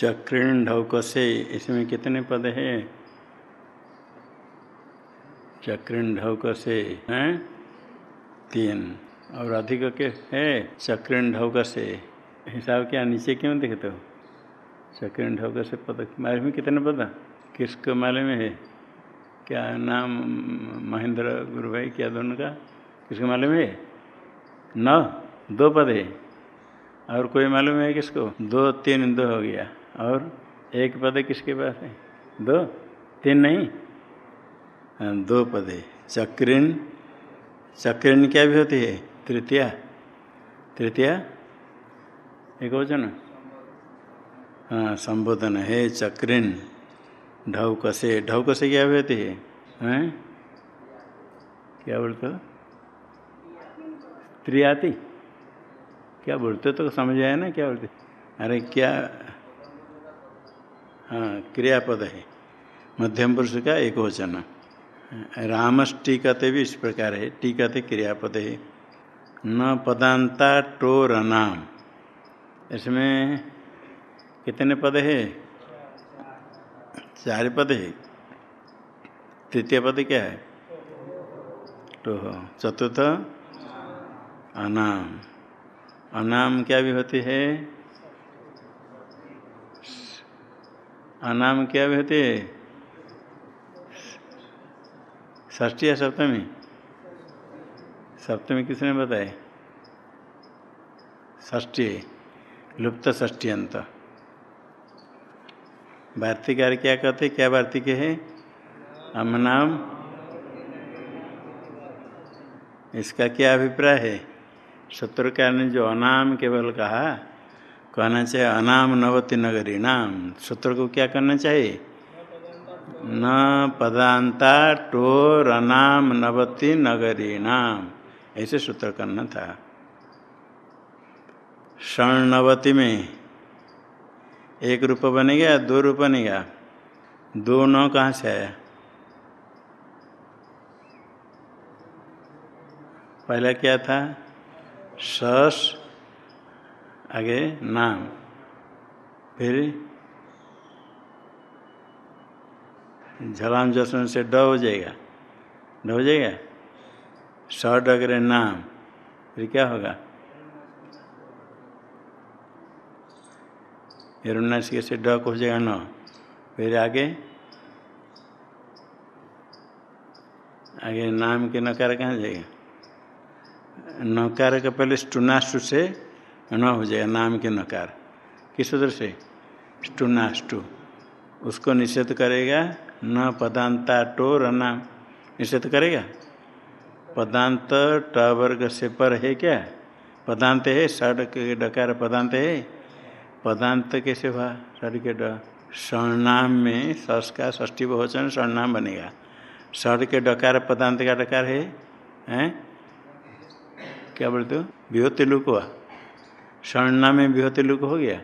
चक्रीण ढौक से, इसमें कितने पद है? चक्रीण ढौक से, हैं? तीन। और अधिक के है? चक्रीण ढौक से। हिसाब क्या, नीचे क्यों देखते हो? चक्रीण ढौक से पद। मालूम कितने पद? किसको मालूम है? क्या नाम महेंद्र गुरु भाई क्या दोनों का? किसको मालूम है? नौ, दो पद है। और कोई मालूम है किसको? दो, तीन, दो हो गया। और एक पद किसके पास है? दो? तीन नहीं? हाँ, दो पद। है चक्रिन चक्रीन क्या भी होती है? तृतीया। तृतीया? एक वचन? हाँ संबोधन है चक्रिन ढौक से ढौक से क्या भी होती है? हैं? क्या बोलते हो? त्रियाति। क्या बोलते तो समझ आया ना? क्या बोलते? अरे क्या हाँ क्रियापद है। मध्यम पुरुष का एक वचन। रामस टीकते भी इस प्रकार है। टीकते क्रियापद है। न पदांता टोर नाम इसमें कितने पद है? चार पद है। तृतीय पद क्या है? तो चतुर्थ अनाम। अनाम क्या भी होती है? अनाम क्या भी होती है ष्ठी या सप्तमी? सप्तमी किसने बताए ष्ठी लुप्त ष्ठी अंत। वार्तिकार क्या कहते? क्या वार्तिक है? हम नाम इसका क्या अभिप्राय है? शत्रुकार ने जो अनाम केवल कहा कहना चाहिए, अनाम नवति नगरी नाम सूत्र को क्या करना चाहिए? न पदांता टोर अनाम नवति नगरी नाम ऐसे सूत्र करना था। क्षण नवति में एक रूप बनेगा दो रूप बनेगा दो नौ कहाँ से आया? पहला क्या था? सस आगे नाम। फिर झलाम जसन से ड हो जाएगा। ड हो जाएगा? स डगरे नाम। फिर क्या होगा? हिरण्यसिक से ड हो जाएगा न। फिर आगे? आगे नाम के नकार कहाँ जाएगा? नकार के पहले स्टुनाष्टु से न हो जाएगा, नाम के नकार। किस सूत्र से? स्टुनाष्टु उसको निषेध करेगा, न पदांता टोर नाम निषेध करेगा? पदांत ट से पर है क्या? पदांत है? षड के डकार पदांत है? पदांत कैसे हुआ? षड के ड में सस का ष्ठी बहुवचन स्वर्णाम बनेगा। षड के डकार पदांत का डकार है? हैं? क्या बोलते हो? विभूति लुक हुआ। स्वर्णा में विभूति लुक हो गया।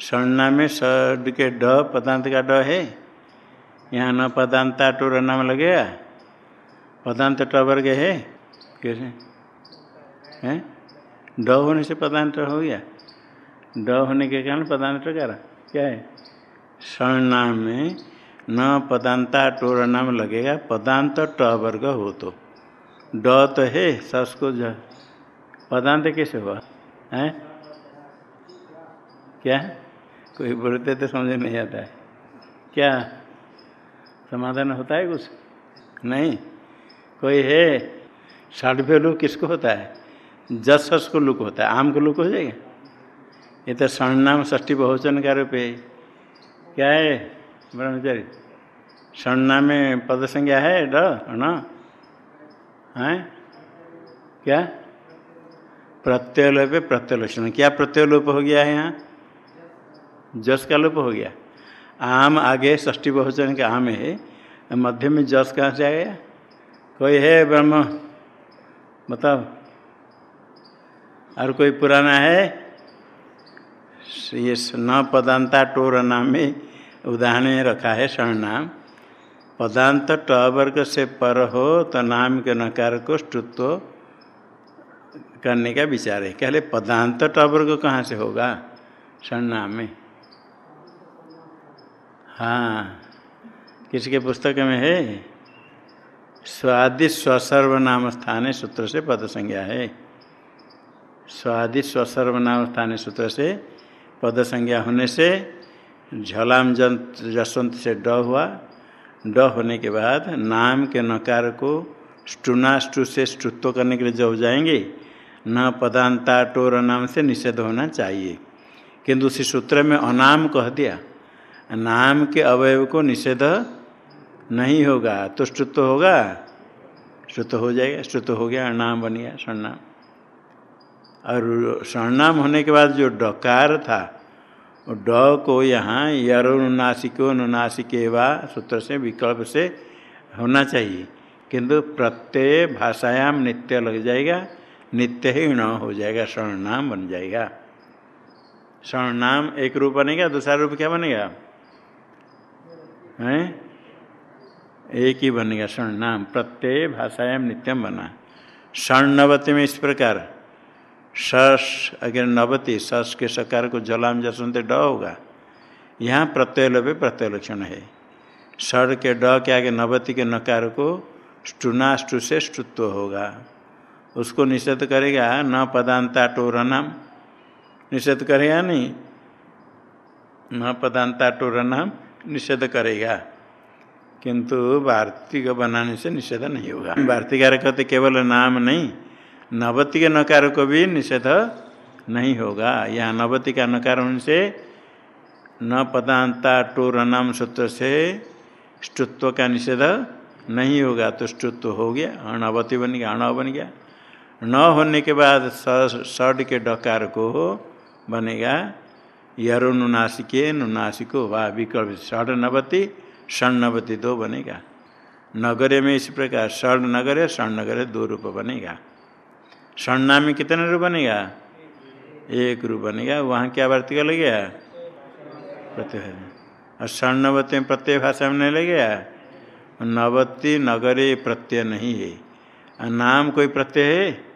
स्वर्णा में षड के ड, पदांत का ड है। यहाँ न पदांता टोर नाम लगेगा पदांत ट वर्ग है। कैसे? हैं? ड होने से पदांत हो गया। ड होने के कारण पदांत टकार क्या है? स्वर्णाम में न पदांता टोर नाम लगेगा। पदांत ट वर्ग हो तो। ड तो है, सस को ज पदांत कैसे हुआ? है? क्या? कोई बोलते तो समझ नहीं आता है। क्या? समाधान होता है कुछ? नहीं। कोई है? साढ़े लुक किसको होता है? जस सस को लुक होता है। आम को लुक हो जाएगा? ये तो स्वर्णाम ष्ठी बहुचन का रूप है। क्या है ब्रह्मचारी स्वर्णा में पद संज्ञा है, ड न है? क्या? प्रत्यय लोप प्रत्यय लक्षण क्या प्रत्यय लोप हो गया है यहाँ? जस का लोप हो गया। आम आगे ष्ठी बहुचन का आम है। मध्य में जस कहाँ से आ गया? कोई है ब्रह्म? बताओ। और कोई पुराना है? ये न पदांता टोर नाम में उदाहरण रखा है स्वर्ण नाम पदांत ट वर्ग से पर हो तो नाम के नकार को स्तुत्व करने का विचार है। कहले, पदांत ट वर्ग कहाँ से होगा? स्वर्ण नाम में। हाँ। किसके पुस्तक में है? स्वादि स्वसर्वनाम स्थान सूत्र से पद संज्ञा है। स्वादि स्वसर्वनाम स्थान सूत्र से पद संज्ञा होने से झलाम जंत जसवंत से ड हुआ। ड होने के बाद नाम के नकार को स्टुनाष्टु से स्टुत्व करने के लिए जो जाएँगे न पदांता टोर नाम से निषेध होना चाहिए। किंतु उसी सूत्र में अनाम कह दिया। नाम के अवयव को निषेध नहीं होगा। तो श्रुत होगा? श्रुत हो जाएगा। श्रुत हो गया, अनाम बन गया स्वर्णाम और स्वर्णाम होने के बाद जो डकार था, ड को यहाँ यरुनासिको नुनासिके वा सूत्र से विकल्प से होना चाहिए। किंतु प्रत्यय भाषायाम नित्य लग जाएगा। नित्य ही न हो जाएगा स्वर्णाम बन जाएगा। स्वर्णाम एक रूप बनेगा, दूसरा रूप क्या बनेगा? हैं? एक ही बनेगा स्वर्ण नाम, प्रत्यय भाषायाम नित्यम बना। स्वर्ण नवती में इस प्रकार। सस, अगर नवती, सस के सकार को जलाम जसवंत ड होगा। यहाँ प्रत्यय लोभे प्रत्यय लक्षण है। षण के ड के आगे नवती के नकार को स्टुनाष्टु से स्टुत्व होगा। उसको निषेध करेगा, न पदांता टोरनाम निषेध करेगा नहीं? न पदांता टोरनाम निषेध करेगा। किंतु वार्तिक बनाने से निषेध नहीं होगा। वार्तिकार कहते केवल नाम नहीं नवती के नकार को भी निषेध नहीं होगा। यहाँ नवती का नकार होने से न पदांता टोर नाम सूत्र से स्टुत्व का निषेध नहीं होगा तो स्टुत्व हो गया, अणवती बन गया, अणव बन गया। न होने के बाद षड के डकार को बनेगा यरो नुनासिके नुनासिको वा विकल्प षड नवती षण नवती दो बनेगा। नगरे में इस प्रकार षण नगर षण नगर दो रूप बनेगा। षणना में कितने रूप बनेगा? एक रूप बनेगा। वहाँ क्या वार्तिका लग? गया प्रत्यय और षण नवती में प्रत्यय भाषा में नहीं लग? गया नवती नगरे प्रत्यय नहीं है। नाम कोई प्रत्यय है,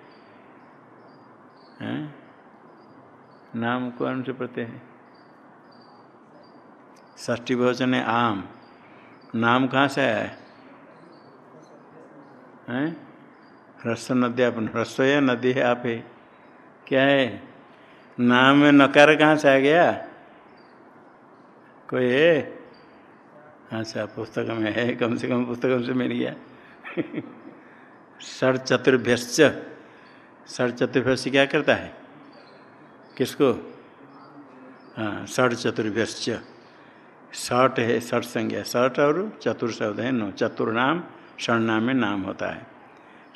है? नाम कौन से प्रत्यय है। ष्टी बहुचन है आम। नाम कहाँ से आया है? ह्रस्व नदी आप ह्रस्व या नदी है आप है। क्या है? नाम में नकार कहाँ से आ गया? कोई है? अच्छा पुस्तक में है, कम से कम पुस्तक से मिल गया। षड चतुर्भ्यश्च षड चतुर्भ्यस्य क्या करता है? किसको? हाँ षड चतुर्भ्यश्च। षट है, षट संज्ञा। षट और चतुर शब्द है, नो। चतुर नाम, षण में नाम होता है।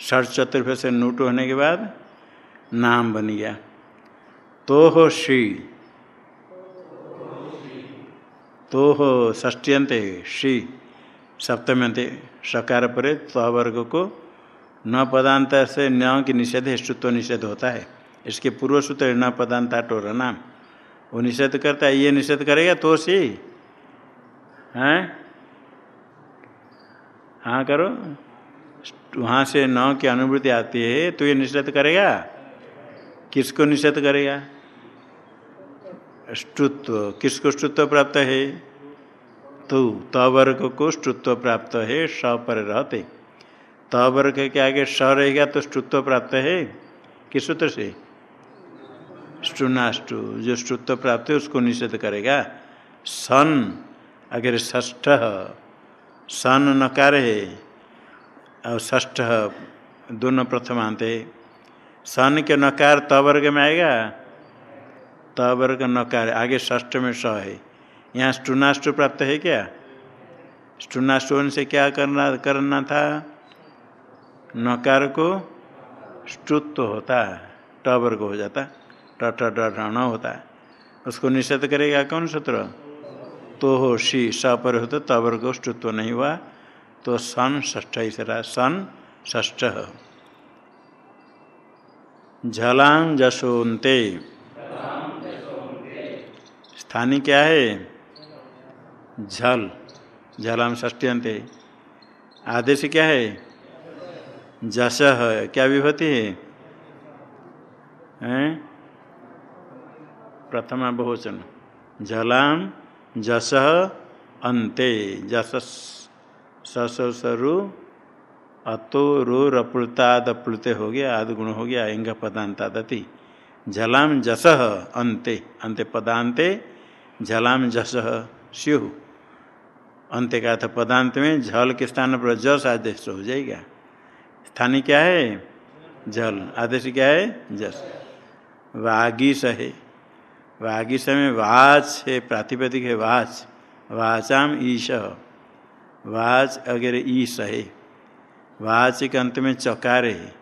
षट चतुर्भ से नूट होने के बाद नाम बन गया। तो हो श्री। तो हो ष्टियंत श्री। सप्तम्यंत सकार परे वर्ग को न पदांत से न की निषेध स्तुत्व निषेध होता है। इसके पूर्व सूत्र न पदांता टोर नाम वो निषेध करता है, ये निषेध करेगा तो सी हैं? हाँ करो। वहाँ से न की अनुभूति आती है तो ये निषेध करेगा? किसको निषेध करेगा? स्तुत्व। किसको स्तुत्व प्राप्त है? तो। तवर्ग को स्तुत्व प्राप्त है, स पर रहते। तवर्ग के आगे स रहेगा तो स्तुत्व प्राप्त है? किस सूत्र से? स्टुनाष्टु जो स्तुत्व प्राप्त है, उसको निषेध करेगा। सन, अगर ष्ठ सन नकार है, और ष्ठ दोनों प्रथमांत है। सन के नकार तवर्ग में आएगा? तवर्ग नकार, आगे ष्ठ में स है। यहाँ स्टुनाष्टु प्राप्त है क्या? स्टुनाष्टु से क्या करना करना था? नकार को स्टुत्व होता है टवर्ग हो जाता ट ट होता है। उसको निषेध करेगा कौन सूत्र तो हो शी, स पर हो तो तवर गोष्ठत्व नहीं हुआ तो सन ष्ठ रहा सन ष्ठ झलां जशोन्ते स्थानीय क्या है? झल जल। झलाम ष्टियंते आदेश क्या है? जस है, क्या विभूति? है? प्रथमा बहुवचन। झलाम जस, अंते। जस ससरु अतो, रो रपुलताद हो गया, आदि गुण हो गया इंग पदांतादति झलाम जस, अंते। अंत्य पदांते झलाम जस स्यु अंत्य का था पदांत में, झल के स्थान पर जस आदेश हो जाएगा। स्थानीय क्या है? जल। आदेश क्या है? जस वागीस है वागीस में वाच है, प्रातिपदिक है वाच। वाचाम ईश। वाच अगर ईश है वाच के अंत में चकार। है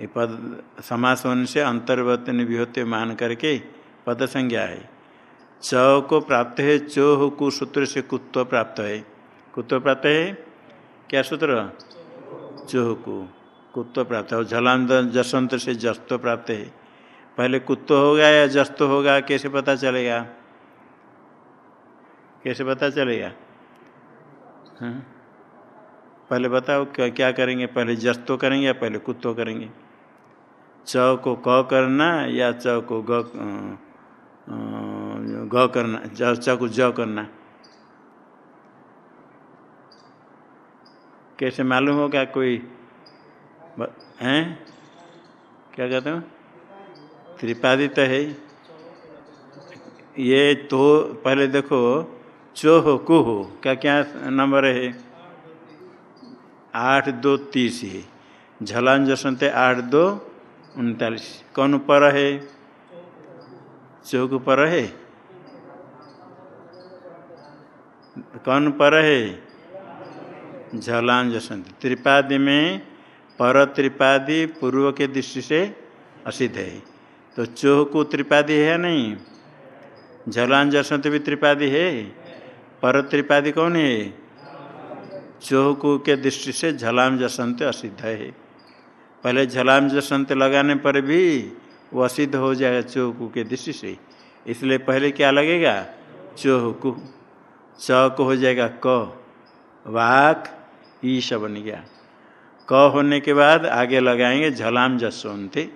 ये पद समास होने से अंतर्वर्तन विहोत्य मान करके पद संज्ञा है। च को प्राप्त है, चोह कु सूत्र से कुत्व प्राप्त है। कुत्व प्राप्त है? क्या सूत्र? चोह को कुत्व प्राप्त है। झलाम जसंत से जस्तो प्राप्त है। पहले कुत्तो होगा या जस्तो होगा, कैसे पता चलेगा? कैसे पता चलेगा? हाँ? पहले बताओ, क्या क्या करेंगे? पहले जस्तो करेंगे या पहले कुत्तो करेंगे? च को क करना या च को ग ग करना च को ज करना? कैसे मालूम होगा कोई हैं? क्या कहते हो? त्रिपादी तो है। ये तो पहले देखो चो हो कु हो क्या क्या नंबर है? आठ दो तीस है। झलान जसंत आठ दो उनतालीस। कौन पर है? चौक पर है। कौन पर है? झलान जसंत। त्रिपादी में पर त्रिपादी पूर्व के दृष्टि से असिद्ध है। तो चोह को त्रिपादी है नहीं? झलान जसंत भी त्रिपादी है। पर त्रिपादी कौन है? चौहकू के दृष्टि से झलाम जसंत असिद्ध है। पहले झलाम जसंत लगाने पर भी वो असिद्ध हो जाएगा चौहकू के दृष्टि से। इसलिए पहले क्या लगेगा? चौहकू। च को हो जाएगा क। वाक ईश बन गया। क होने के बाद आगे लगाएँगे झलाम जसवंते।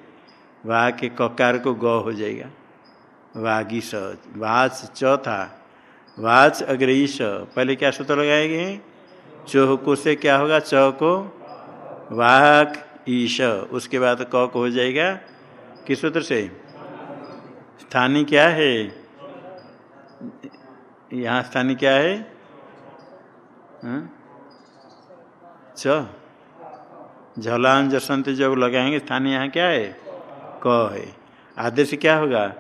वाह के ककार को ग हो जाएगा। वागीश वाच च था। वाच अग्र ईश पहले क्या सूत्र लगाएँगे? चोह को से क्या होगा? च को। वाक ईश उसके बाद क को हो जाएगा। किस सूत्र से? स्थानीय क्या है? यहाँ स्थानीय क्या है? हाँ? च झलान जसंत जब लगाएँगे, स्थानीय यहाँ क्या है क है आदेश क्या होगा?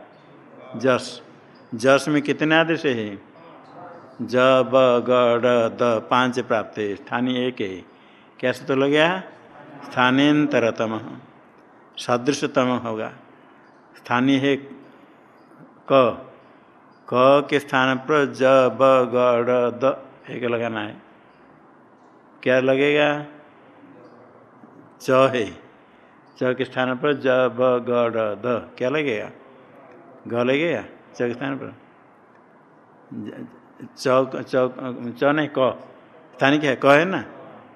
जस। जस में कितने आदेश है? ज, ब, ग, ड, द, पाँच प्राप्त है। स्थानीय एक है। कैसे तो लग गया? स्थानांतरतम। सदृशतम होगा। स्थानीय है क। क के स्थान पर ज, ब, ग द एक लगाना है। क्या लगेगा? च है च के स्थान पर ज, ब, ग ड क्या लगेगा? ग लगेगा? च के स्थान पर। चौक चौक, च नहीं, क। स्थानीय क्या है? क है ना?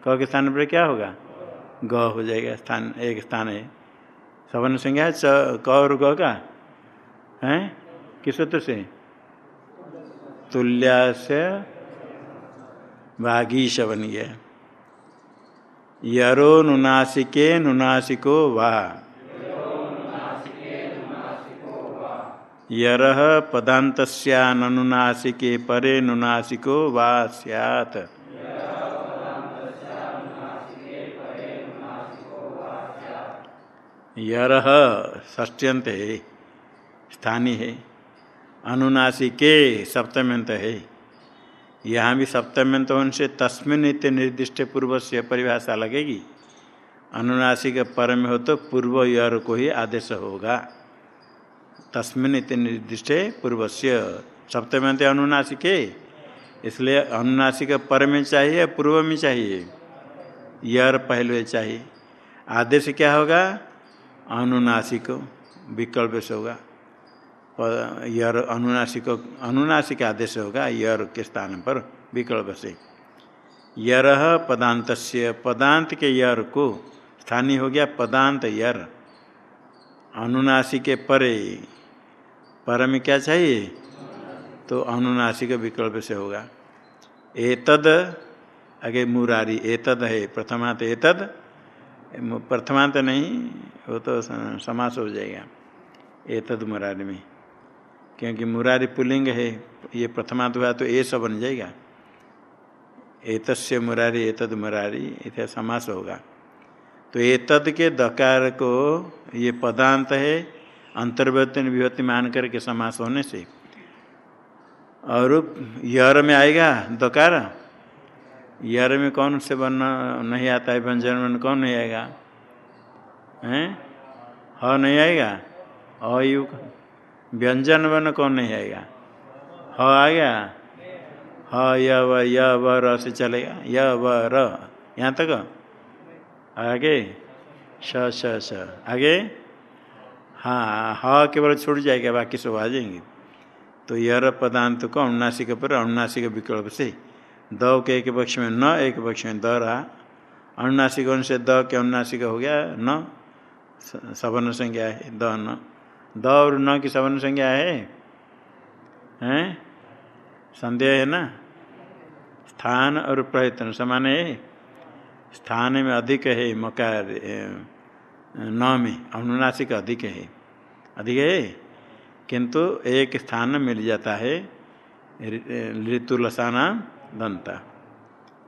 क के स्थान पर क्या होगा? ग हो जाएगा। स्थान, एक स्थान है। सवन संज्ञा है। च, क और ग का? है? किस सूत्र से? तुल्या से बागीश बन गया यरो नुनासिके नुनासिको वाह यर पदान्तनुनासिके परे नुनासिको वा सैत यर ष्ट्यंत है स्थानीय है। अनुनासिके सप्तम्यंत है। यहाँ भी सप्तम्यंत होने से तस्मिन नित्य निर्दिष्ट पूर्व से परिभाषा लगेगी। अनुनासिक पर में हो तो पूर्व यर को ही आदेश होगा। तस्मिन इतने निर्दिष्ट पूर्व से। सप्तमंत अनुनासिक इसलिए अनुनासिक पर में चाहिए, पूर्व में चाहिए। यर पहले चाहिए। आदेश क्या होगा? अनुनासिक विकल्प से होगा। यर अनुनासिक अनुनासिक आदेश होगा यर के स्थान पर विकल्प से। यर पदांत पदांत के यर को स्थानीय हो गया, पदांत यर। अनुनासिक के परे, पर में क्या चाहिए? तो अनुनासिक विकल्प से होगा। एतद, आगे मुरारी, एतद है, प्रथमांत एतद, प्रथमांत नहीं, वो तो समास हो जाएगा, एतद मुरारी में। क्योंकि मुरारी पुलिंग है, ये प्रथमांत हुआ तो सब बन जाएगा। एतस्य मुरारी, एतद मुरारी इतना समास होगा। तो एतद के दकार को ये पदांत है अंतर्वर्तन विभूति मान करके समास होने से। और यर में आएगा दकार? यर में कौन से बनना नहीं आता है, व्यंजन वर्ण कौन नहीं आएगा? हैं? ह नहीं आएगा? अयु व्यंजन वर्ण कौन नहीं आएगा। ह आ गया? ह, य, व य, व, र से चलेगा। य, व, र। यहाँ तक? आगे? श श श। आगे? हाँ ह केवल छूट जाएगा, बाकी सब आ जाएँगे। तो यर पदांत को अनुनासिक पर अनुनासिक विकल्प से। द के एक पक्ष में न, एक पक्ष में द रहा। अनुनासिक से? द के अनुनासिक हो गया, न। सवर्ण संज्ञा है, द, न। द और न की सवर्ण संज्ञा है? हैं? संदेह है ना? स्थान और प्रयत्न समान है? स्थान में अधिक है, मकार न में अनुनासिक अधिक है। अधिक है? किंतु एक स्थान मिल जाता है ऋतुलसाना दंता।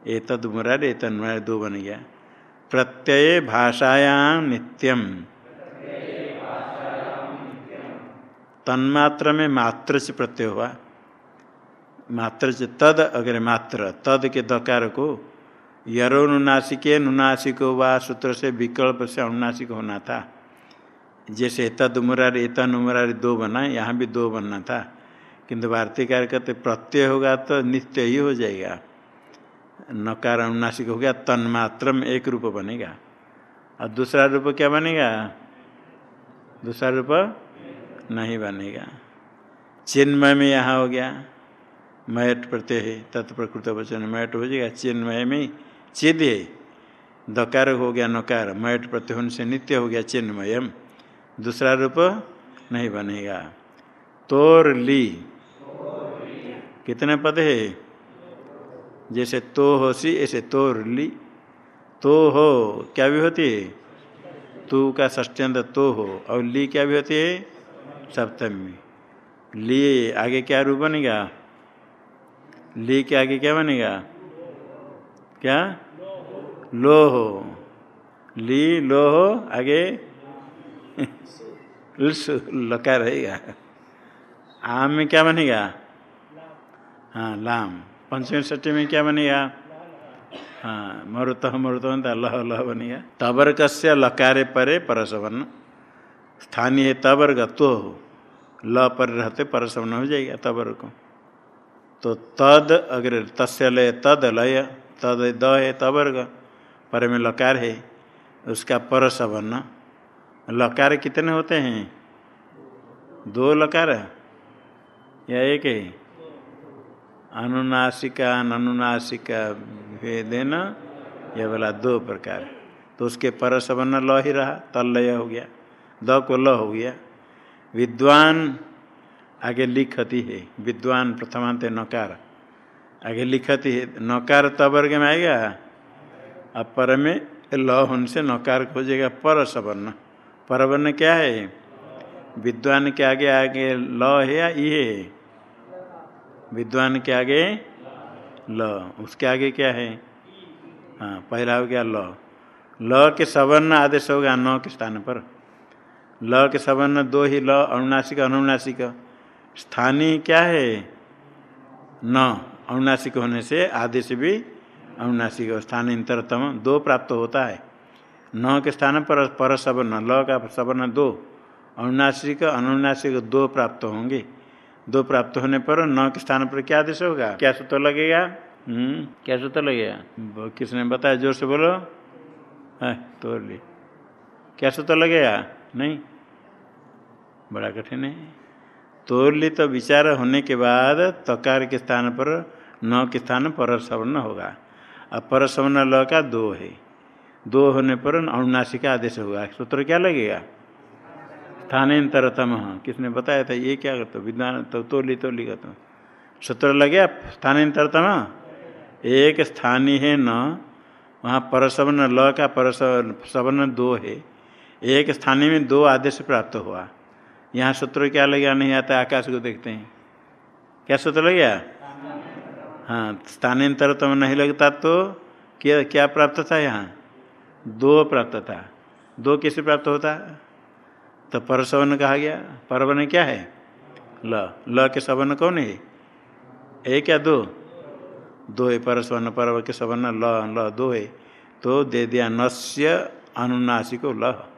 एतद मुरार एतद मुरार दो बन गया। प्रत्यय भाषायां नित्यम तन्मात्र में मात्र से प्रत्यय हुआ। मात्र से तद, अगर मात्र, तद के दकार को यरोनुनासिके नुनासिको व सूत्र से विकल्प से अनुनासिक होना था। जैसे तद मुरारी, तन मुरारी दो बना, यहाँ भी दो बनना था। किंतु वार्तिकार कहते प्रत्यय होगा तो नित्य ही हो जाएगा। नकार अनुनासिक हो गया तन्मात्र में एक रूप बनेगा। और दूसरा रूप क्या बनेगा? दूसरा रूप नहीं बनेगा। चिन्मय में यहाँ हो गया। मैट प्रत्यय है, तत्प्रकृत वचन मैट हो जाएगा। चिन्मय में चिद है। दकार हो गया नकार मैट प्रत्यय होने से नित्य हो गया चिन्मयम। दूसरा रूप नहीं बनेगा। तोर ली। कितने पद है? जैसे तो हो सी, ऐसे तोर ली। तो हो, क्या भी होती है? तू का ष्टंत तो हो। और ली क्या भी होती है? सप्तमी। ली, आगे क्या रूप बनेगा? ली के आगे क्या बनेगा? क्या? लो हो ली लो हो आगे लका रहेगा। आम में क्या बनेगा? हाँ लाम। पंचमी षष्टी में क्या बनेगा? हाँ मरुत मरुत लह लह बनेगा। तबर से लकारे परे परसवन स्थानीय है तवर्ग तो ल पर रहते परसवन हो जाएगा तवर्ग को। तो तद, अगर तस्य लय, तद लय, तद द है तवर्ग पर में लकार है, उसका परसवन लकार कितने होते हैं? दो लकार या एक है? अनुनासिका अनुनासिका भेदेन यह बोला दो प्रकार। तो उसके पर ल ही रहा तलय हो गया। द को ल हो गया। विद्वान आगे लिखती है। विद्वान प्रथमांत नकार। आगे लिखती है, नकार तवर्ग में आएगा? अब पर में ल होने से नकार खोजेगा पर सबन परवर्ण क्या है? विद्वान के आगे आगे ल है या ये है? विद्वान के आगे ल उसके आगे क्या है? हाँ पहला हो गया ल ल के सवर्ण आदेश होगा, न के स्थान पर। ल के सवर्ण दो ही ल अनुनासिक अनुनासिक स्थानीय क्या है? न। अनुनासिक होने से आदेश भी अनुनासिक स्थानांतरतम दो प्राप्त होता है। न के स्थान पर पर सवर्ण ल का सवर्ण दो। अनुनासिक अनुनासिक दो प्राप्त होंगे। दो प्राप्त होने पर न के स्थान पर क्या आदेश होगा? क्या सूत्र लगेगा? हम्म। क्या सूत्र लगेगा? किसने बताया? ज़ोर से बोलो। है तोड़ ली। क्या सूत्र लगेगा? नहीं। बड़ा कठिन है। तोड़ तो विचार होने के बाद तकार के स्थान पर, न के स्थान पर सवर्ण होगा। अब पर सवर्ण ल का दो है। दो होने पर अनुनासिक आदेश होगा। सूत्र क्या लगेगा? स्थानांतरतम। किसने बताया था? ये क्या करते विद्वान तो तोली तोली का तो सूत्र लगे स्थानांतरतम? एक स्थानीय है न। वहाँ परसवन ल का परसवन दो है। एक स्थानीय में दो आदेश प्राप्त हुआ। यहाँ सूत्र क्या लगा नहीं आता, आकाश को देखते हैं। क्या सूत्र लग गया? हाँ स्थानांतर तो नहीं लगता तो क्या क्या प्राप्त था यहाँ? दो प्राप्त था। दो कैसे प्राप्त होता? तो परसवन कहा गया। परवन क्या है? ल। ल के सवन कौन है? एक या दो? दो है परसवन, पर्व के सवन। ल ल दो है। तो दे दिया नस्य अनुनासिको ल।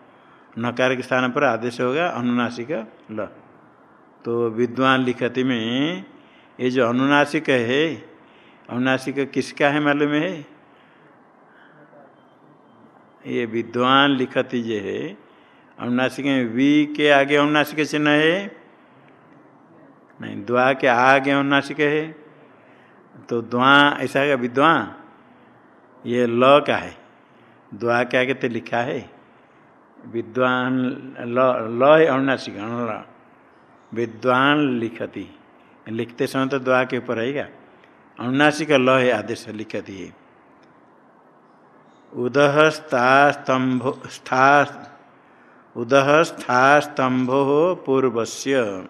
नकार के स्थान पर आदेश होगा, अनुनासिक ल। तो विद्वान लिखति में, ये जो अनुनासिक है, अनुनासिक किसका है मालूम है? ये विद्वान लिखति जो है, अनुनासिक में वी के आगे अनुनासिक चिन्ह है? नहीं, द्वा के आगे अनुनासिक है। तो द्वा, ऐसा का विद्वान? ये ल का है। द्वा के आगे तो लिखा है। विद्वान ल ल। है विद्वान लिखती। लिखते समय तो द्वा के ऊपर रहेगा अनुनासिक ल है आदेश लिखती। है उदह स्था स्तंभ स्था उदह स्था स्तंभो पूर्वस्य।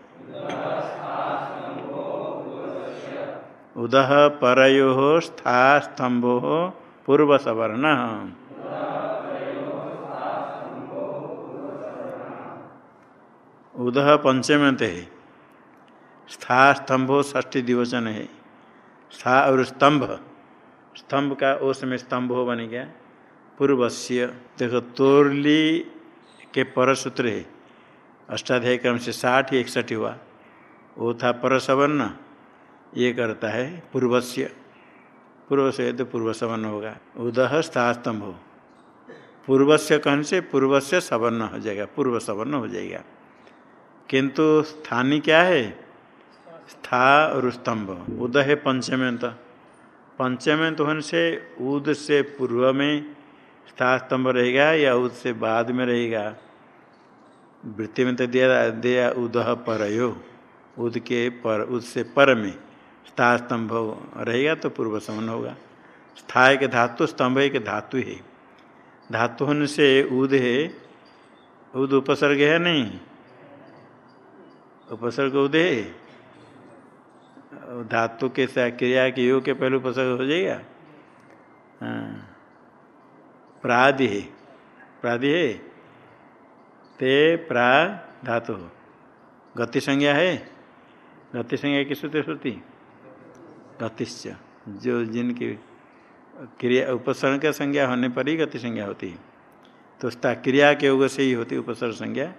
उदह परयो स्था स्तंभो पूर्व उदह पंचमंत है। स्था स्तंभो ष्ठी दिवचन है। स्था और स्तंभ। स्तंभ का ओस में स्तंभ हो बन गया। पूर्वस्य देखो तोरली के परसूत्र है। अष्टाध्याय क्रम से साठ, इकसठ हुआ। वो था परसवर्ण। ये करता है पूर्वस्य। पूर्व से तो पूर्व सवर्ण होगा। उदह स्था स्तंभ पूर्व से कहने से पूर्व से सवर्ण हो जाएगा। पूर्व सवर्ण हो जाएगा। किंतु स्थानी क्या है? स्था और स्तंभ उद है पंचमेंत पंचमेंत होने से उद से पूर्व में स्था स्तंभ रहेगा या उद से बाद में रहेगा? वृत्ति में तो दिया दिया उदह परयो। उद के पर, उद से पर में स्था स्तंभ रहेगा तो पूर्व समन होगा। स्थाय के धातु, स्तंभ एक धातु है। धातु होने से उद है। उद उपसर्ग है नहीं? उपसर्ग उद है धातु के क्रिया के योग के पहले उपसर्ग हो जाएगा। हाँ। प्रादि है। प्रादि है। ते प्रा धातु। गति संज्ञा है। गति संज्ञा की सूत्र श्रुति। गतिश्च। जो जिनकी क्रिया उपसर्ग का संज्ञा होने पर ही गति संज्ञा होती है। तो क्रिया के योग से ही होती उपसर्ग संज्ञा।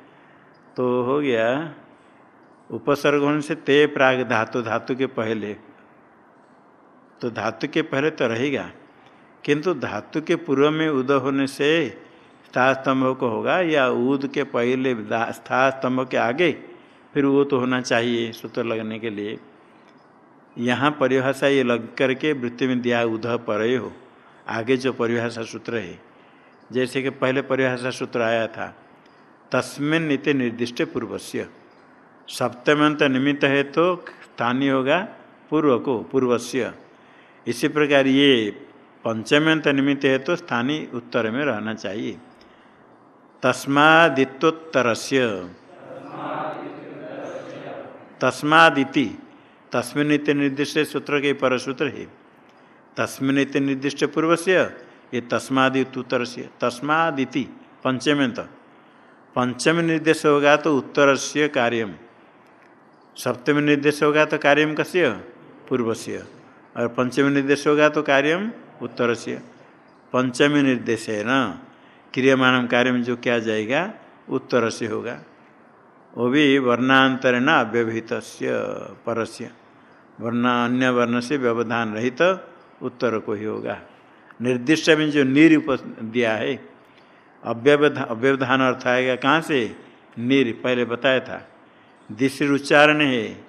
तो हो गया उपसर्ग होने से ते प्राग धातु धातु के पहले। तो धातु के पहले तो रहेगा, किंतु धातु के पूर्व में उद होने से स्था स्तंभ को होगा, या उद के पहले स्था स्तंभ के आगे फिर वो तो होना चाहिए सूत्र लगने के लिए। यहाँ परिभाषा ये लग करके वृत्ति में दिया उध पर हो आगे जो परिभाषा सूत्र है, जैसे कि पहले परिभाषा सूत्र आया था, तस्मिन नीति निर्दिष्ट पूर्वस्य। सप्तमंत निमित्त है तो स्थानीय होगा पूर्व को पूर्वस्य। इसी प्रकार ये पंचमंत निमित्त है तो स्थानीय उत्तर में रहना चाहिए। तस्मादित्योत्तर तस्मादिति। तस्मिन निर्दिष्ट सूत्र के पर सूत्र है। तस्मिन निर्दिष्ट पूर्व से ये तस्मादि उत्तर से तस्मादिति, पंचमेंत। पंचम निर्देश होगा तो उत्तर से कार्यम। सप्तम निर्देश होगा तो कार्यम कस्य? पूर्व से और पंचमी निर्देश होगा तो कार्यम उत्तर से पंचमी निर्देश है न क्रियमाण कार्य जो क्या जाएगा उत्तर से होगा। वो भी वर्णांतर न अव्यवहित परस्य। वर्ण, अन्य वर्ण से व्यवधान रहित उत्तर को ही होगा। निर्दिष्ट में जो निर दिया है अव्यवधान अव्यवधान अर्थ आएगा कहाँ से? निर पहले बताया था। दिशर उच्चारण है।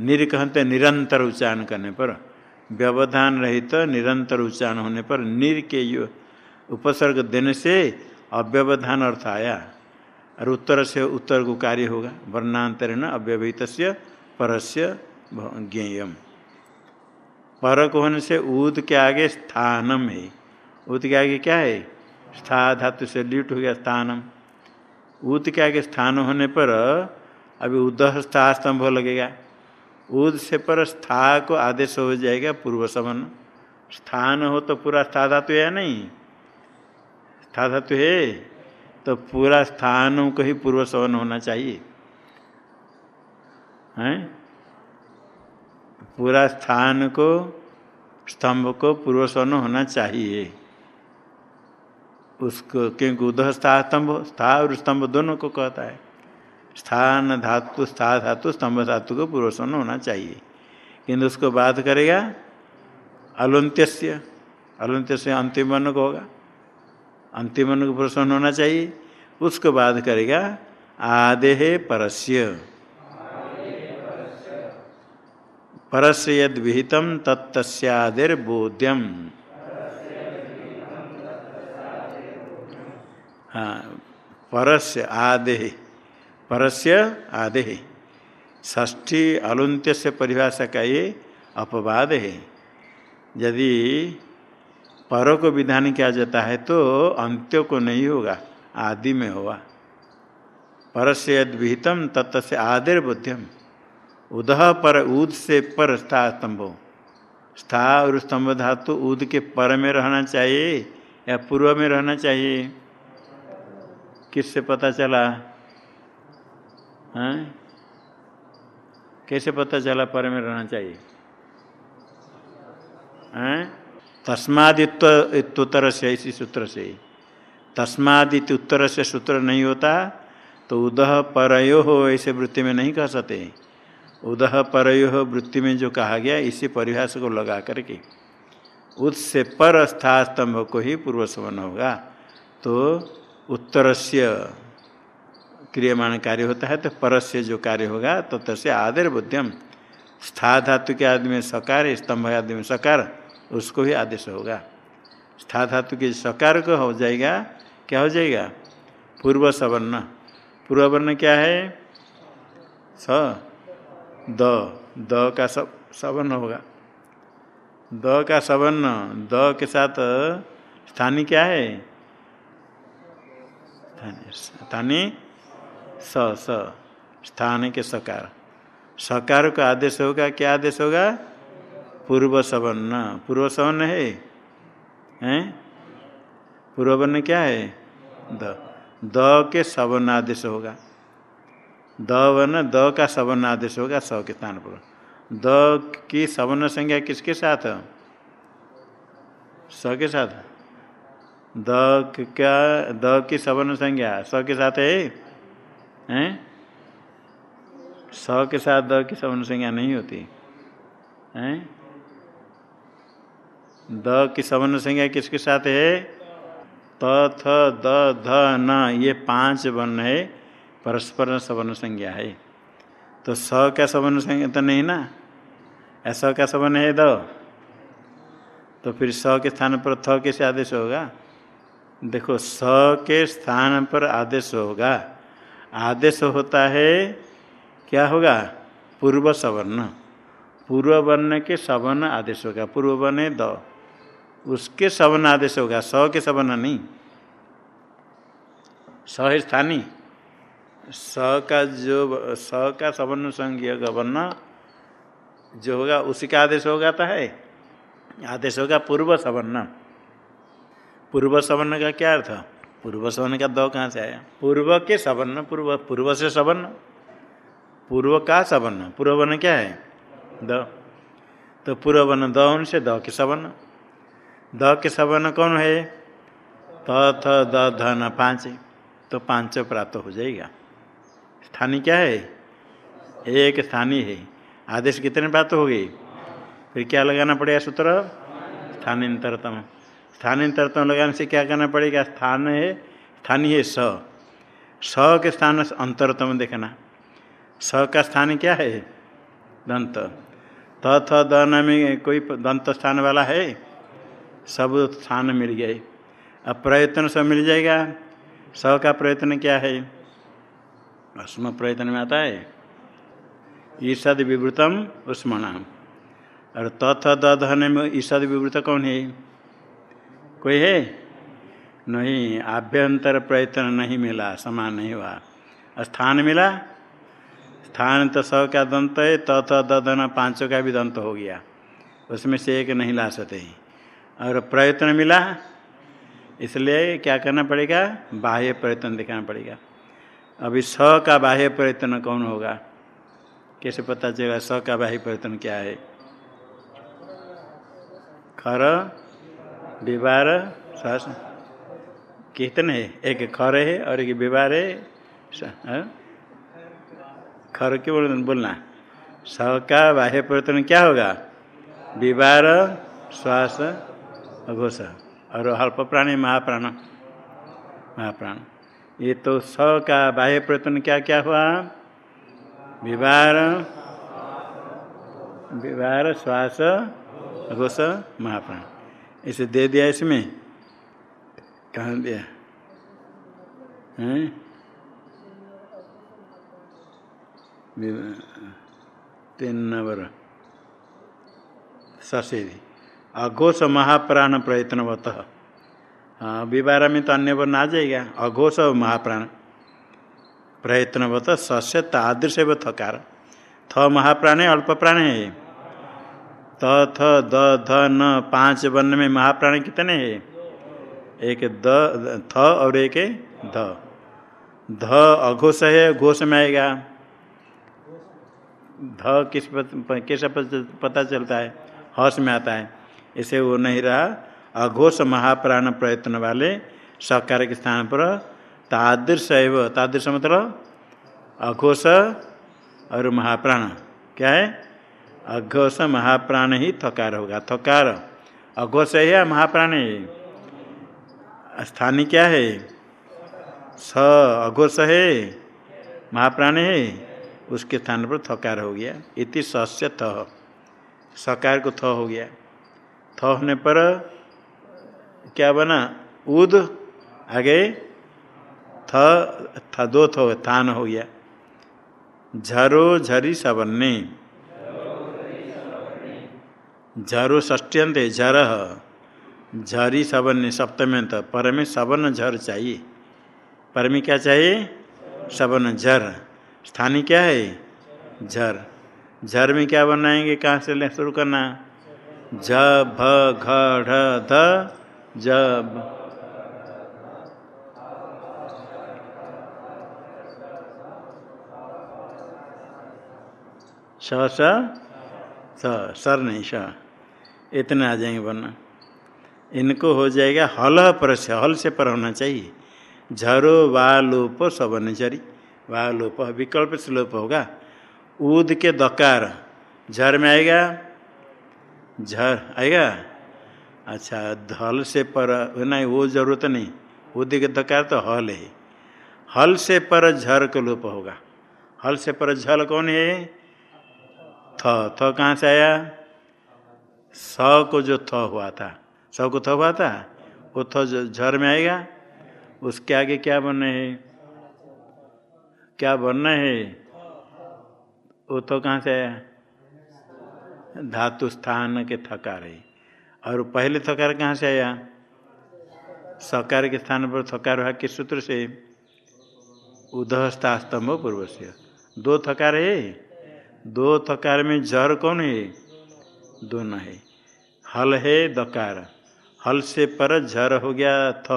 निर कहते निरंतर उच्चारण करने पर, व्यवधान रहित तो निरंतर उच्चारण होने पर निर के यो उपसर्ग देने से अव्यवधान अर्थ आया। और उत्तर से उत्तर को कार्य होगा। वर्णांतरण अव्यवहित परस्य ज्ञेयम। परक होने से ऊद के आगे स्थानम है। ऊद के आगे क्या है? स्था धातु से ल्यूट हो गया स्थानम। ऊत के आगे स्थान होने पर अभी उदह स्था स्तंभ लगेगा। उद से पर स्था को आदेश हो जाएगा पूर्व समन। स्थान हो तो पूरा स्था धातु है नहीं? स्था धातु है। तो पूरा स्थान को ही पूर्व सवन होना चाहिए। हैं? पूरा स्थान को, स्तंभ को पूर्व सवन होना चाहिए। उसको, क्योंकि उदह स्था स्तंभ, स्था और स्तंभ दोनों को कहता है। स्थान धातु स्था धातु स्तंभ धातु को पूर्व सवन होना चाहिए। किंतु उसको बात करेगा अलुंत्य से अलुंत्य से अंतिम वर्ण को होगा। अंतिम वर्ण को प्रसन्न होना चाहिए। उसको बात करेगा आदेह परस्य। परस्य यद विहितम तत्स्यादिर्बोध्यम हाँ परस्य आदेह। परस्य आदेह। ष्ठी अलुंत्य से परिभाषा का ये अपवाद है यदि पर को विधान किया जाता है तो अंत्य को नहीं होगा, आदि में होगा। पर से यद विहितम तत्व से आदिर बुद्धिम उदह पर ऊद से पर स्था स्तंभ। स्था और स्तंभ धातु ऊद के पर में रहना चाहिए या पूर्व में रहना चाहिए? किससे पता चला? हाँ? कैसे पता चला पर में रहना चाहिए? हैं? तस्मादित्तर से, इसी सूत्र से। तस्मादित उत्तर से सूत्र नहीं होता तो उदह परयो हो ऐसे वृत्ति में नहीं कह सकते। उदह परयो वृत्ति में जो कहा गया, इसी परिभाष को लगा करके। उससे पर स्था स्तंभ को ही पूर्व सवन होगा। तो उत्तर से क्रियमाण कार्य होता है तो पर से जो कार्य होगा तो तसे आदर बुद्धिम स्था धातु के आदि में सकार, स्तंभ आदि में सकार, उसको ही आदेश होगा। स्था धातु के सकार को हो जाएगा, क्या हो जाएगा? पूर्व सवर्ण पूर्व वर्ण क्या है? स, द। द का सब सवर्ण होगा। द का सवर्ण, द के साथ स्थानी क्या है? स्थानीय स स स्थान के सकार। सकार का आदेश होगा, क्या आदेश होगा? पूर्व सवर्ण पूर्व सवर्ण है? हैं? पूर्व वर्ण क्या है? द। द के सवर्ण आदेश होगा। द वर्ण, द का सवर्ण आदेश होगा, स के स्थान पर। द की सवर्ण संज्ञा किसके साथ? स के साथ। द क्या? द की सवर्ण संज्ञा स के साथ है? हैं? स के साथ द की सवर्ण संज्ञा नहीं होती। हैं? द की सवर्ण संज्ञा किसके साथ है? त, थ, द, ध, न, ये पाँच वर्ण है, परस्पर सवर्ण संज्ञा है। तो स का सवर्ण संज्ञा तो नहीं ना? ऐसा का सवर्ण है द। तो फिर स के स्थान पर थ कैसे आदेश होगा? देखो, स के स्थान पर आदेश होगा। आदेश होता है, क्या होगा? पूर्व सवर्ण। पूर्व वर्ण के सवर्ण आदेश होगा। पूर्व वर्ण है द। उसके सवर्ण आदेश होगा। स के सवर्ण नहीं। स है स्थानीय स का जो स का सवर्ण संज्ञ वर्ण जो होगा, उसी का आदेश होगा तो है। आदेश होगा पूर्व सवर्ण। पूर्व सवर्ण का क्या अर्थ? पूर्व सवर्ण का द कहाँ से आया? पूर्व के सवर्ण पूर्व पूर्व से सवर्ण पूर्व का सवर्ण पूर्व वर्ण क्या है? द। तो पूर्व वर्ण द उनसे द के सवर्ण द के सवर्ण कौन है? त, थ, द, ध, न, पाँच। तो पाँच प्राप्त हो जाएगा। स्थानीय क्या है? एक स्थानीय है। आदेश कितने प्राप्त हो गई फिर क्या लगाना पड़ेगा सूत्र? स्थानांतरतम। स्थानांतरतम लगाने से क्या करना पड़ेगा? स्थान है? स्थानीय है स। स के स्थान अंतरतम देखना। स का स्थान क्या है? दंत। त, थ, द न में कोई दंत स्थान वाला है? सब स्थान मिल गए। अब प्रयत्न सब मिल जाएगा। स का प्रयत्न क्या है? अस्म प्रयत्न में आता है। ईषद विवृतम उस्मणा और तथ दधन में ईषद विवृत कौन है? कोई है? नहीं, आभ्यंतर प्रयत्न नहीं मिला, समान नहीं हुआ। स्थान मिला? स्थान तो सौ का दंत है तथ दधन पाँचों का भी दंत हो गया। उसमें से एक नहीं ला सकते और प्रयत्न मिला? इसलिए क्या करना पड़ेगा? बाह्य प्रयत्न दिखाना पड़ेगा। अभी स का बाह्य प्रयत्न कौन होगा? कैसे पता चलेगा स का बाह्य प्रयत्न क्या है? खर विवार श्वास कितने? है एक खर है और एक विवार है? खर क्यों बोलना? स का बाह्य प्रयत्न क्या होगा? विवार श्वास, घोष और अल्प प्राणी, महाप्राण। महाप्राण। ये तो स का बाह्य प्रयत्न क्या क्या हुआ? विवार विवार श्वास, घोष, महाप्राण। इसे दे दिया इसमें। कहाँ दिया? तीन नंबर। ससेदी अघोष महाप्राण प्रयत्नवत। हाँ विवारा में तो अन्य वर्ण आ जाएगा। अघोष महाप्राण प्रयत्नवत, सस्य तादृश व थकार थ महाप्राण है अल्प प्राण है त थ, द, ध, न, पाँच वर्ण में महाप्राण कितने हैं? एक द, थ और एक ध। ध अघोष है, घोष में आएगा। ध किस कैसा पता चलता है? हर्ष में आता है। इसे वो नहीं रहा। अघोष महाप्राण प्रयत्न वाले सकार के स्थान पर तादृश एव तादृश मतलब अघोष और महाप्राण। क्या है? अघोष महाप्राण ही थकार होगा। थकार। अघोष है या महाप्राण है? स्थानीय क्या है? स अघोष है। महाप्राण है। उसके स्थान पर थकार हो गया। इति सस्य थ। सकार को थ हो गया। थ होने पर क्या बना? उद। आगे थ, था, दो थो थान हो गया। झरो झरी सबन्ने। झरो ष्ट्यंत झर। झरी सबन्ने सप्तम्यंत पर में सबन झर चाहिए। पर में क्या चाहिए? सबन झर। स्थानीय क्या है? झर। झर में क्या बनाएँगे? कहाँ से शुरू करना? झ, भ, घ, ढ, ध जब स? स। सर नहीं स इतने आ जाएँगे वरना। इनको हो जाएगा हल पर से हल से पर होना चाहिए। झरो वा लोप सबन चरी वा लोप विकल्प से लोप होगा। ऊद के दकार। झर में आएगा? झर आएगा? अच्छा हल से पर, नहीं, वो ज़रूरत नहीं। ऊद के दकार तो हल है। हल से पर झर को लोप होगा। हल से पर झल कौन है? थ। थ कहाँ से आया? स को जो थ हुआ था स को थ हुआ था? वो थ झर में आएगा, उसके आगे क्या बनना है? क्या बनना है? वो तो कहाँ से आया? धातु स्थान के थकार। है और पहले थकार कहाँ से आया? सकार के स्थान पर थकार हुआ किस सूत्र से? उदहस्ता स्तंभ पूर्व से दो थकार है? दो थकार में जर कौन है? दोनों है। हल है दकार। हल से पर झर हो गया थ।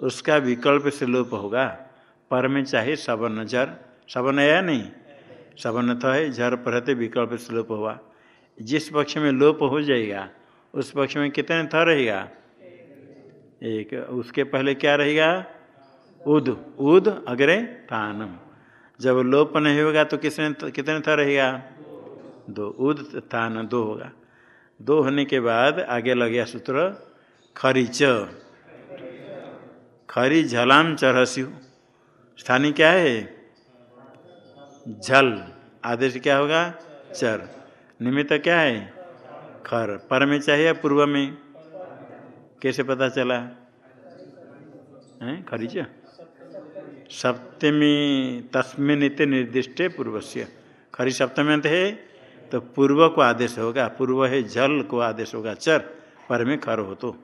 उसका विकल्प से लोप होगा। पर में चाहे सबन झर। सबन है या नहीं? सबन थ है, झर पर रहते विकल्प से लोप हुआ जिस पक्ष में लोप हो जाएगा, उस पक्ष में कितने थ रहेगा? एक। उसके पहले क्या रहेगा? उद। उद अग्रे तानम। जब लोप नहीं होगा तो किसने कितने था रहेगा? दो। उद, तान, दो होगा। दो होने के बाद आगे लग गया सूत्र, खरीच। खरी झलाम चरस्यु स्थानीय क्या है? झल। आदेश क्या होगा? चर। निमित्त क्या है? खर। पर में चाहिए पूर्व में? कैसे पता चला? खरीच? सप्तमी तस्मिन निर्दिष्ट पूर्व से खरी सप्तमी अंत है। तो पूर्व को आदेश होगा, पूर्व है जल को आदेश होगा, चर, पर में खर हो तो।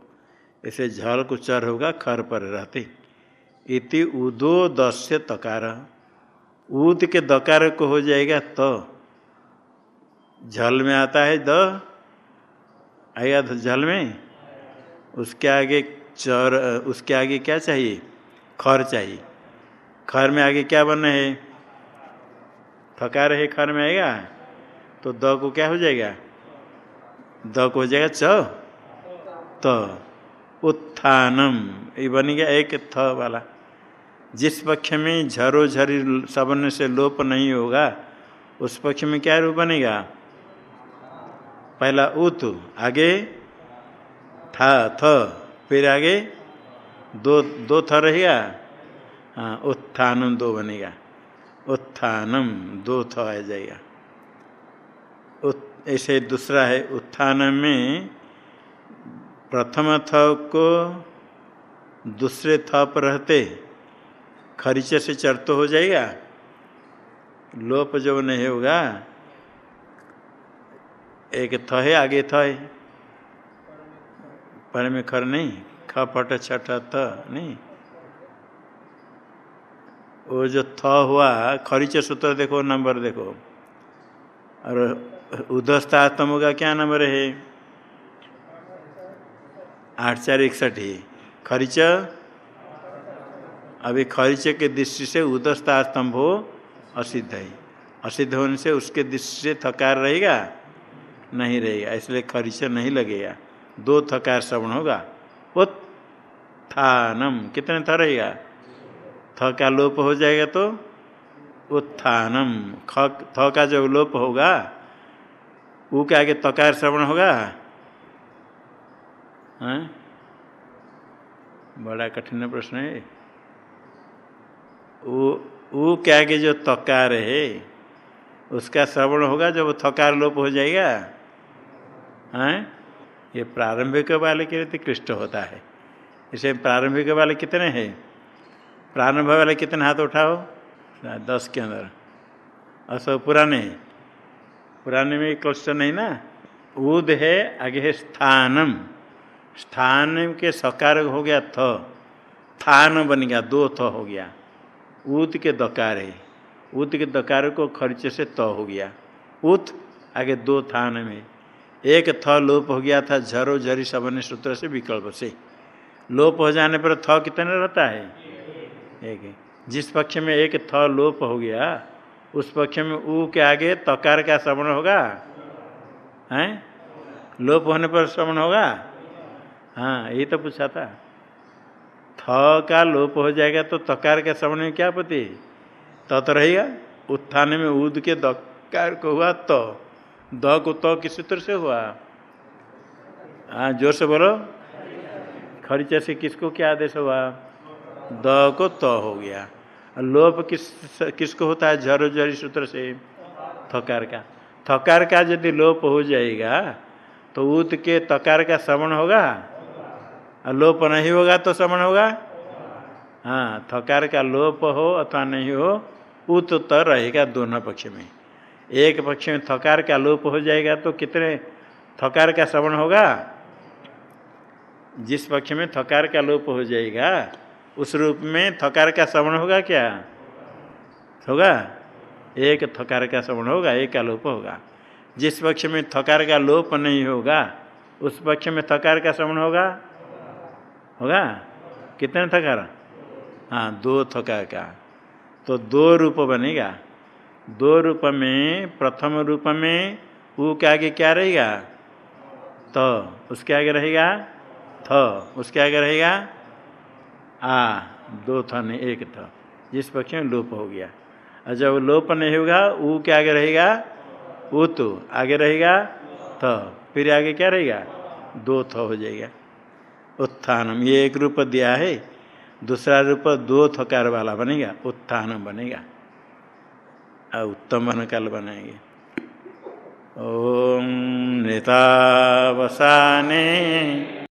ऐसे झल को चर होगा, खर पर रहते। इति उदो दस्य तकार। ऊद के दकार को हो जाएगा तो। झल में आता है द। आएगा झल में? उसके आगे चर, उसके आगे क्या चाहिए? खर चाहिए। खर में आगे क्या बनना है? थकार है, खर में आएगा? तो द को क्या हो जाएगा? द को हो जाएगा च। तो। उत्थानम। ये बन गया एक थ वाला। जिस पक्ष में झरो झरी सबन से लोप नहीं होगा, उस पक्ष में क्या रूप बनेगा? पहला उत आगे था थ, फिर आगे दो दो थ रहेगा? हाँ उत्थानम दो बनेगा। उत्थानम दो थ आ जाएगा। ऐसे दूसरा है, उत्थान में प्रथम थ को दूसरे थ पर रहते, खरीचे से चर तो हो जाएगा, लोप जब नहीं होगा, एक थ है, आगे थ है, पर में खर नहीं, ख फट छठ थ नहीं। वो जो थ हुआ, खरीचे सूत्र देखो, नंबर देखो, और उदस्तात्म का क्या नंबर है आठ चार इकसठ ही। खरीच? अभी खरीच के दृष्टि से उदस्ता हो, असिद्ध है। असिद्ध होने से उसके दृष्टि से थकार रहेगा? नहीं रहेगा। इसलिए खरीच नहीं लगेगा। दो थकार श्रवण होगा। उत्थानम। कितने थ रहेगा? थ का लोप हो जाएगा तो? उत्थानम। ख का जब लोप होगा ऊ के आगे तकार श्रवण होगा? हाँ? बड़ा कठिन प्रश्न है। ऊ के आगे जो तकार है, उसका श्रवण होगा जब थकार लोप हो जाएगा? हैं? ये प्रारंभिक वाले के लिए तो क्लिष्ट होता है। इसे प्रारंभिक वाले कितने हैं? प्रारंभ वाले कितने हाथ उठाओ? दस के अंदर। और सब पुराने पुराने में क्लस्टर नहीं ना? उद है, आगे है स्थानम। स्थान के सकार हो गया थ। थान बन गया, दो थ हो गया। उत के दकार है। उत के दकार को खर्चे से त हो गया। उत आगे दो थान में। एक थ लोप हो गया था, झरो झरी सबने सूत्र से विकल्प से। लोप हो जाने पर थ कितने रहता है? एक जिस पक्ष में एक थ लोप हो गया उस पक्ष में ऊ के आगे तकार का श्रवण होगा? हैं? लोप होने पर श्रवण होगा? हाँ यही तो पूछा था। थ का लोप हो जाएगा तो तकार के श्रवण में क्या पति त तो रहेगा। उत्थान में उद के दकार को हुआ तो। द को तो किस सूत्र से हुआ? हाँ ज़ोर से बोलो। खरीचे से किसको क्या आदेश हुआ? द को तो हो गया। लोप किस, किसको होता है? झरो झरी सूत्र से। थकार का। थकार का यदि लोप हो जाएगा तो ऊत के तकार का श्रवण होगा? और लोप नहीं होगा तो श्रवण होगा? हाँ थकार का लोप हो अथवा नहीं हो, ऊत तो रहेगा दोनों पक्ष में। एक पक्ष में थकार का लोप हो जाएगा तो कितने? थकार का श्रवण होगा? जिस पक्ष में थकार का लोप हो जाएगा उस रूप में थकार का श्रवण होगा क्या? होगा। एक थकार का श्रवण होगा, एक का लोप होगा। जिस पक्ष में थकार का लोप नहीं होगा, उस पक्ष में थकार का श्रवण होगा? होगा। कितने थकार? हाँ दो थकार का। तो दो रूप बनेगा। दो रूप में, प्रथम रूप में ऊ के आगे क्या रहेगा? तो उसके आगे रहेगा? थ। उसके आगे रहेगा? आ, दो था नहीं एक था। जिस पक्ष में लोप हो गया? और जब लोप नहीं होगा, ऊ के आगे रहेगा? ऊ तो आगे रहेगा थ। फिर आगे क्या रहेगा? दो थ हो जाएगा। उत्थानम, ये एक रूप दिया है। दूसरा रूप दो थकार वाला बनेगा उत्थानम बनेगा। और उत्तम बन काल बनाएँगे। ओम नेता वसाने